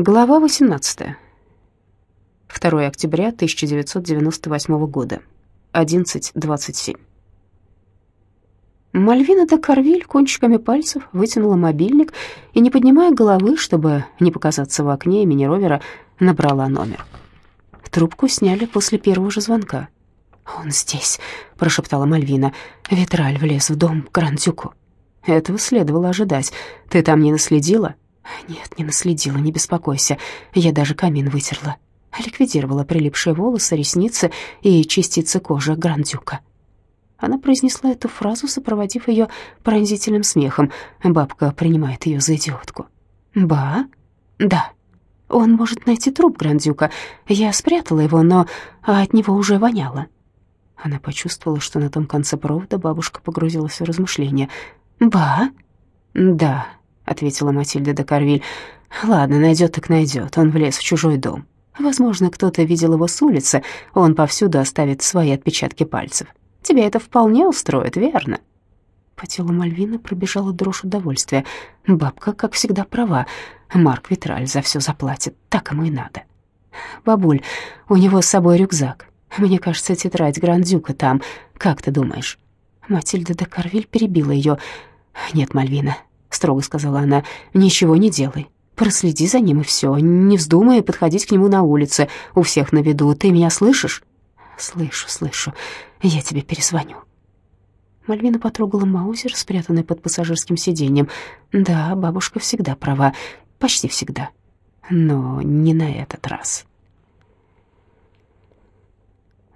Глава 18. 2 октября 1998 года. 11.27. Мальвина де Карвиль кончиками пальцев вытянула мобильник и, не поднимая головы, чтобы не показаться в окне имени Ровера, набрала номер. Трубку сняли после первого же звонка. «Он здесь», — прошептала Мальвина. «Витраль влез в дом к Грандюку». Этого следовало ожидать. «Ты там не наследила?» Нет, не наследила, не беспокойся. Я даже камин вытерла. Ликвидировала прилипшие волосы, ресницы и частицы кожи Грандюка. Она произнесла эту фразу, сопроводив ее пронзительным смехом. Бабка принимает ее за идиотку. «Ба? Да. Он может найти труп Грандюка. Я спрятала его, но от него уже воняло». Она почувствовала, что на том конце провода бабушка погрузилась в размышления. «Ба? Да, ответила Матильда де Карвиль. Ладно, найдет так найдет. Он влез в чужой дом. Возможно, кто-то видел его с улицы. Он повсюду оставит свои отпечатки пальцев. Тебя это вполне устроит, верно? По телу Мальвины пробежала дрожь удовольствия. Бабка, как всегда, права. Марк Витраль за все заплатит. Так ему и надо. Бабуль, у него с собой рюкзак. Мне кажется, тетрадь Грандюка там. Как ты думаешь? Матильда де Карвиль перебила ее. Нет, Мальвина, — строго сказала она, — «ничего не делай. Проследи за ним, и все. Не вздумай подходить к нему на улице, у всех на виду. Ты меня слышишь?» «Слышу, слышу. Я тебе перезвоню». Мальвина потрогала маузер, спрятанный под пассажирским сиденьем. Да, бабушка всегда права, почти всегда. Но не на этот раз.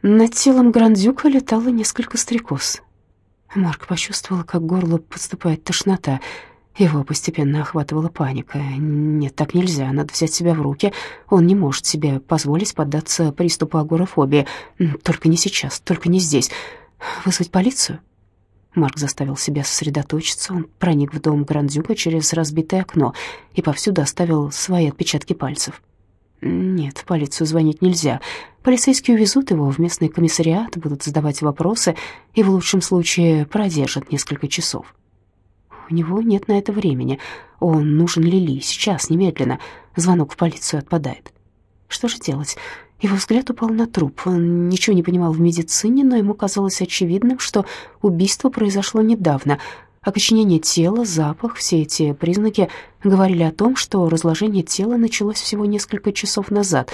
Над телом Грандюка летало несколько стрекоз. Марк почувствовал, как горло подступает тошнота — его постепенно охватывала паника. Нет, так нельзя, надо взять себя в руки. Он не может себе позволить поддаться приступу агорафобии. Только не сейчас, только не здесь. Вызвать полицию? Марк заставил себя сосредоточиться. Он проник в дом Грандюка через разбитое окно и повсюду оставил свои отпечатки пальцев. Нет, в полицию звонить нельзя. Полицейские увезут его в местный комиссариат, будут задавать вопросы и в лучшем случае продержат несколько часов. У него нет на это времени. Он нужен Лили, сейчас, немедленно. Звонок в полицию отпадает. Что же делать? Его взгляд упал на труп. Он ничего не понимал в медицине, но ему казалось очевидным, что убийство произошло недавно. Окоченение тела, запах, все эти признаки говорили о том, что разложение тела началось всего несколько часов назад.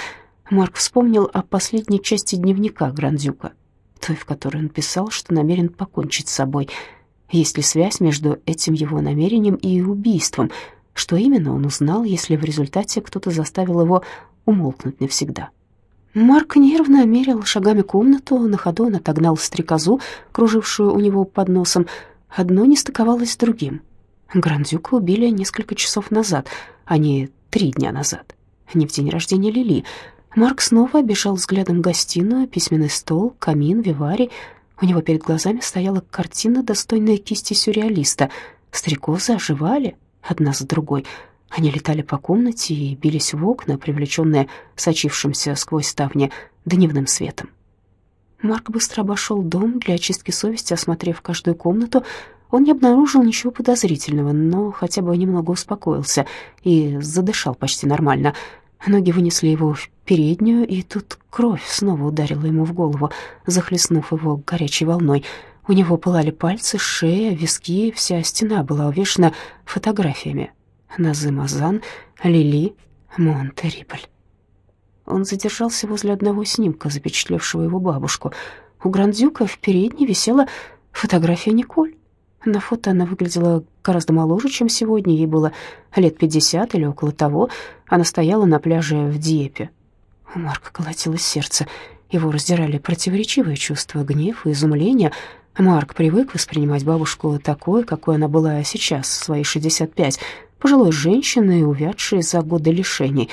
Марк вспомнил о последней части дневника Грандюка, той, в которой он писал, что намерен покончить с собой — есть ли связь между этим его намерением и убийством? Что именно он узнал, если в результате кто-то заставил его умолкнуть навсегда? Марк нервно мерил шагами комнату, на ходу он отогнал стрекозу, кружившую у него под носом. Одно не стыковалось с другим. Грандюка убили несколько часов назад, а не три дня назад. Не в день рождения Лили. Марк снова обежал взглядом гостиную, письменный стол, камин, виварий, у него перед глазами стояла картина, достойная кисти сюрреалиста. Стрекозы оживали одна за другой. Они летали по комнате и бились в окна, привлеченные сочившимся сквозь ставни дневным светом. Марк быстро обошел дом для очистки совести, осмотрев каждую комнату. Он не обнаружил ничего подозрительного, но хотя бы немного успокоился и задышал почти нормально. Ноги вынесли его в переднюю, и тут кровь снова ударила ему в голову, захлестнув его горячей волной. У него пылали пальцы, шея, виски, вся стена была увешана фотографиями. Назым Азан, Лили, Монтерибль. Он задержался возле одного снимка, запечатлевшего его бабушку. У Грандюка в передней висела фотография Николь. На фото она выглядела гораздо моложе, чем сегодня. Ей было лет пятьдесят или около того. Она стояла на пляже в Диепе. У Марка колотилось сердце. Его раздирали противоречивые чувства, гнев и изумление. Марк привык воспринимать бабушку такой, какой она была сейчас, в свои 65, пожилой женщиной, увядшей за годы лишений.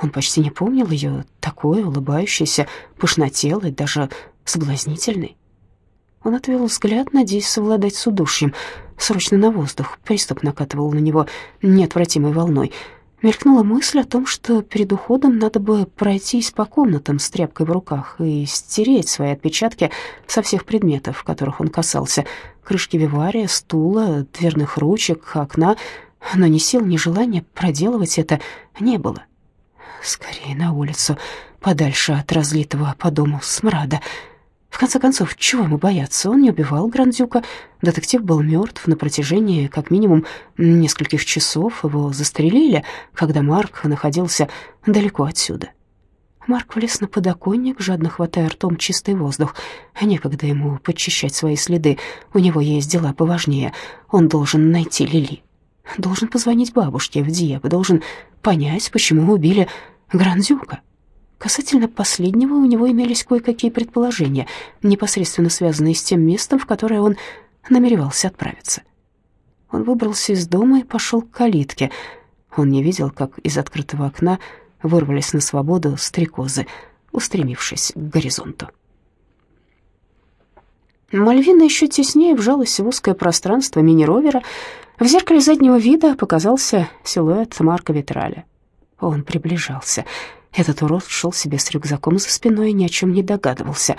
Он почти не помнил ее такой, улыбающейся, пышнотелой, даже соблазнительной. Он отвел взгляд, надеясь совладать с удушьем. Срочно на воздух. Приступ накатывал на него неотвратимой волной. Мелькнула мысль о том, что перед уходом надо бы пройтись по комнатам с тряпкой в руках и стереть свои отпечатки со всех предметов, которых он касался. Крышки вивария, стула, дверных ручек, окна. Но ни сил, ни желания проделывать это не было. Скорее на улицу, подальше от разлитого по дому смрада. В конце концов, чего ему бояться? Он не убивал Грандюка. Детектив был мертв на протяжении как минимум нескольких часов. Его застрелили, когда Марк находился далеко отсюда. Марк влез на подоконник, жадно хватая ртом чистый воздух. Некогда ему подчищать свои следы. У него есть дела поважнее. Он должен найти Лили. Должен позвонить бабушке в Диего. Должен понять, почему убили Грандюка. Касательно последнего у него имелись кое-какие предположения, непосредственно связанные с тем местом, в которое он намеревался отправиться. Он выбрался из дома и пошел к калитке. Он не видел, как из открытого окна вырвались на свободу стрекозы, устремившись к горизонту. Мальвина еще теснее вжалась в узкое пространство мини-ровера. В зеркале заднего вида показался силуэт Марка Витраля. Он приближался. Этот урод шел себе с рюкзаком за спиной и ни о чем не догадывался.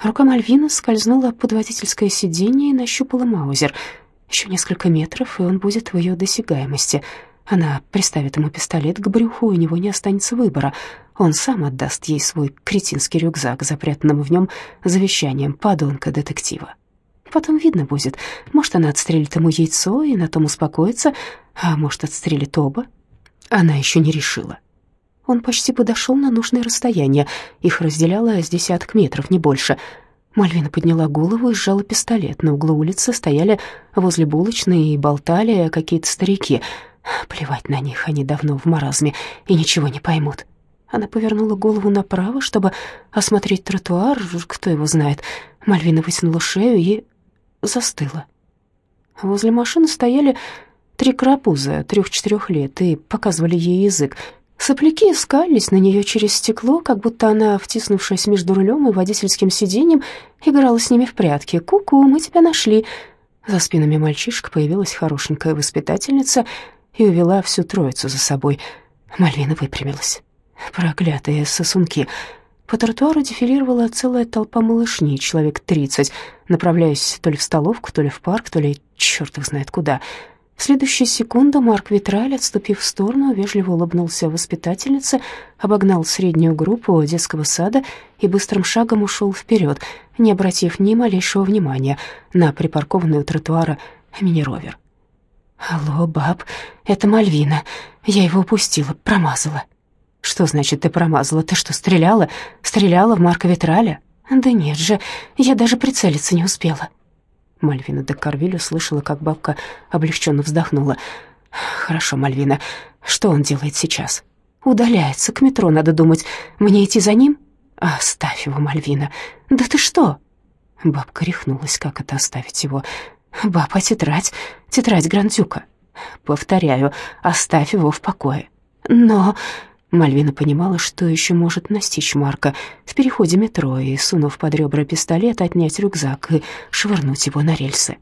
Рука Мальвины скользнула под водительское сиденье и нащупала Маузер. Еще несколько метров, и он будет в ее досягаемости. Она приставит ему пистолет к брюху, и у него не останется выбора. Он сам отдаст ей свой кретинский рюкзак, запрятанным в нем завещанием подонка-детектива. Потом видно будет. Может, она отстрелит ему яйцо и на том успокоится, а может, отстрелит оба. Она еще не решила. Он почти подошел на нужное расстояние. Их разделяло с десяток метров, не больше. Мальвина подняла голову и сжала пистолет. На углу улицы стояли возле булочной и болтали какие-то старики. Плевать на них, они давно в маразме и ничего не поймут. Она повернула голову направо, чтобы осмотреть тротуар, кто его знает. Мальвина вытянула шею и застыла. Возле машины стояли три крапуза трех-четырех лет и показывали ей язык. Сопляки скались на нее через стекло, как будто она, втиснувшись между рулем и водительским сиденьем, играла с ними в прятки. «Ку-ку, мы тебя нашли!» За спинами мальчишек появилась хорошенькая воспитательница и увела всю троицу за собой. Мальвина выпрямилась. Проклятые сосунки! По тротуару дефилировала целая толпа малышней, человек тридцать, направляясь то ли в столовку, то ли в парк, то ли черт их знает куда — в следующую секунду Марк Витраль, отступив в сторону, вежливо улыбнулся воспитательнице, обогнал среднюю группу детского сада и быстрым шагом ушел вперед, не обратив ни малейшего внимания на припаркованный у тротуара мини-ровер. «Алло, баб, это Мальвина. Я его упустила, промазала». «Что значит ты промазала? Ты что, стреляла? Стреляла в Марка Витраля?» «Да нет же, я даже прицелиться не успела». Мальвина де Карвиль услышала, как бабка облегченно вздохнула. «Хорошо, Мальвина, что он делает сейчас?» «Удаляется, к метро, надо думать. Мне идти за ним?» «Оставь его, Мальвина. Да ты что?» Бабка рехнулась, как это оставить его. «Баба, тетрадь, тетрадь Грандюка». «Повторяю, оставь его в покое». «Но...» Мальвина понимала, что еще может настичь Марка в переходе метро и, сунув под ребра пистолет, отнять рюкзак и швырнуть его на рельсы.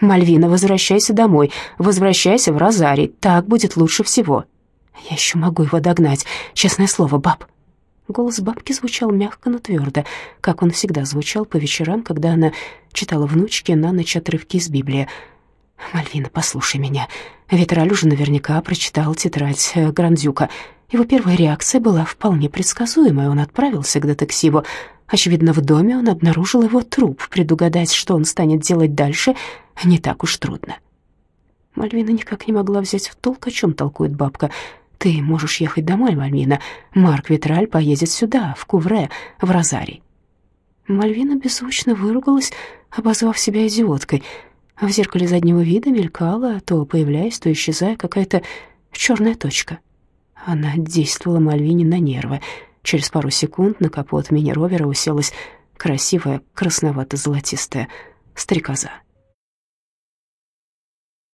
«Мальвина, возвращайся домой, возвращайся в Розарий, так будет лучше всего». «Я еще могу его догнать, честное слово, баб». Голос бабки звучал мягко, но твердо, как он всегда звучал по вечерам, когда она читала внучке на ночь отрывки из Библии. «Мальвина, послушай меня. Ветраль уже наверняка прочитал тетрадь э, Грандюка. Его первая реакция была вполне предсказуемой. Он отправился к детективу. Очевидно, в доме он обнаружил его труп. Предугадать, что он станет делать дальше, не так уж трудно. Мальвина никак не могла взять в толк, о чем толкует бабка. «Ты можешь ехать домой, Мальвина. Марк Витраль поедет сюда, в Кувре, в Розарий». Мальвина беззвучно выругалась, обозвав себя идиоткой. В зеркале заднего вида мелькала, то появляясь, то исчезая, какая-то черная точка — она действовала Мальвине на нервы. Через пару секунд на капот мини-ровера уселась красивая красновато-золотистая стрекоза.